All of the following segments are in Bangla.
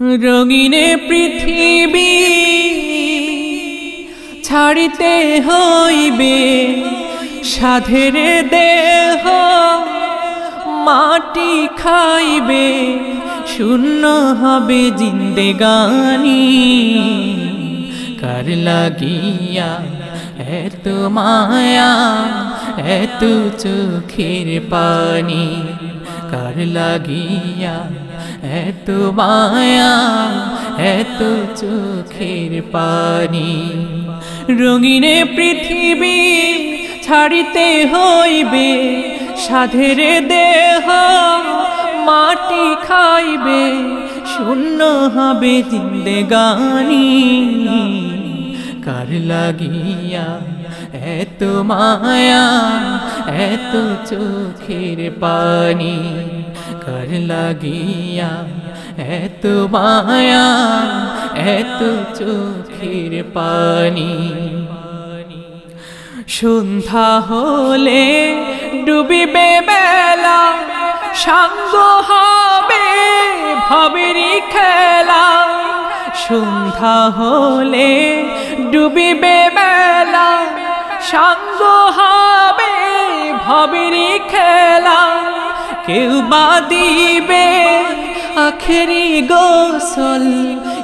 রঙিনে পৃথিবী ছাড়িতে হইবে, সাধের দেহ মাটি খাইবে, শূন্য হবে জিন্দেগানি। কার লাগিয়া এত মায়া, এত চোখের পানি, কার লাগিয়া এত মায়া এত চোখের পানি। রঙিনে পৃথিবী ছাড়িতে হইবে, সাধের দেহ মাটি খাইবে, শূন্য হবে জিন্দেগানি। কার লাগিয়া এত মায়া এত চোখের পানি, কার লাগিয়া এত মায়া এত চোখের পানি। সন্ধ্যা হলে ডুবিবে বেলা সাঙ্গ হবে ভবেরি খেলা। সন্ধ্যা হলে ডুবিবে বেলা সাঙ্গ হবে ভবেরি খেলা। কেউ বা দিবে আখেরি গোসল,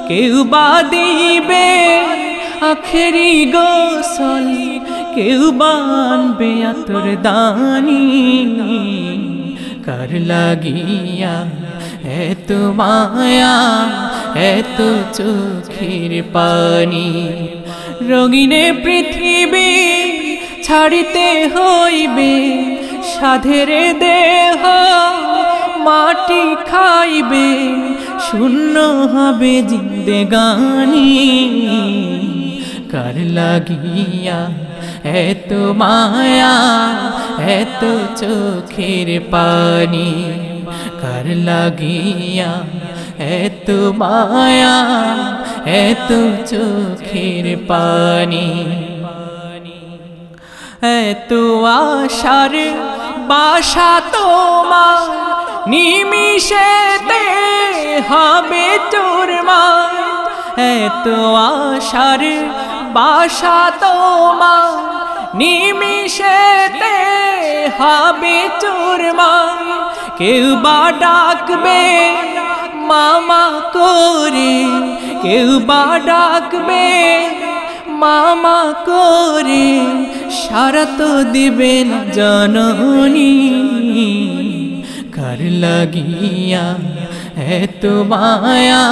কেউ বা দিবে আখেরি গোসল, কেউ বানবে আতর দানি। কার লাগিয়া এত মায়া, এত চোখের পানি? রঙিনে পৃথিবী ছাড়িতে হইবে, সাধের দেহ মাটি খাইবে, শূন্য হবে জিন্দেগানি কার লাগিয়া এত মায়া, এত চোখের পানি। কার লাগিয়া এত মায়া, এত চোখের পানি। এত আশার বাসা তোমার নিমিশেতে হবে চুরমার এত আশার বাসা তোমার নিমিশেতে হবে চুরমার কেউ বা ডাকবে, মামা করে। কেউ বা ডাকবে, মামা করে। সারা তো দিবেন জননী। কার লাগিয়া এত মায়া,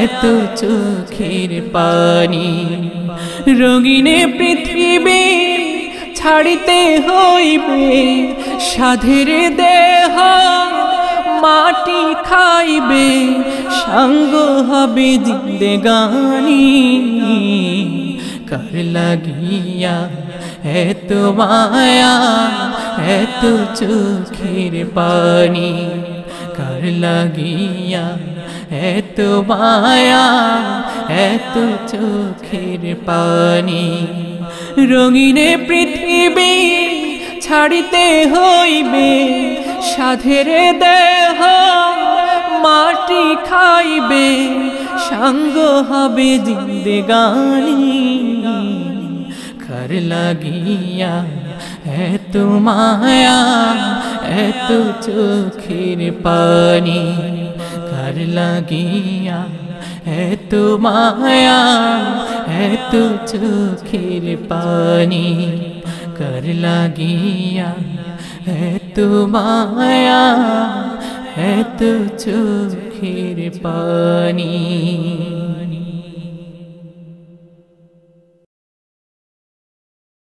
এত চোখের পানি। রঙিনে পৃথিবী ছাড়িতে হইবে সাধের দেহ। মাটি খাইবে, সঙ্গ হবে জিন্দেগানি। কার লাগিয়া এত মায়া এত চোখের পানি, কার লাগিয়া? এত মায়া এত চোখের পানি, রঙিনে পৃথিবী ছাড়িতে হইবে, সাধের দেহ মাটি খাইবে, সঙ্গ হবে জিন্দেগানি লাগিয়া এত মায়া এত চোখের পানি। কার লাগিয়া এত মায়া এত চোখের পানি। কার লাগিয়া এত মায়া এত চোখের পানি।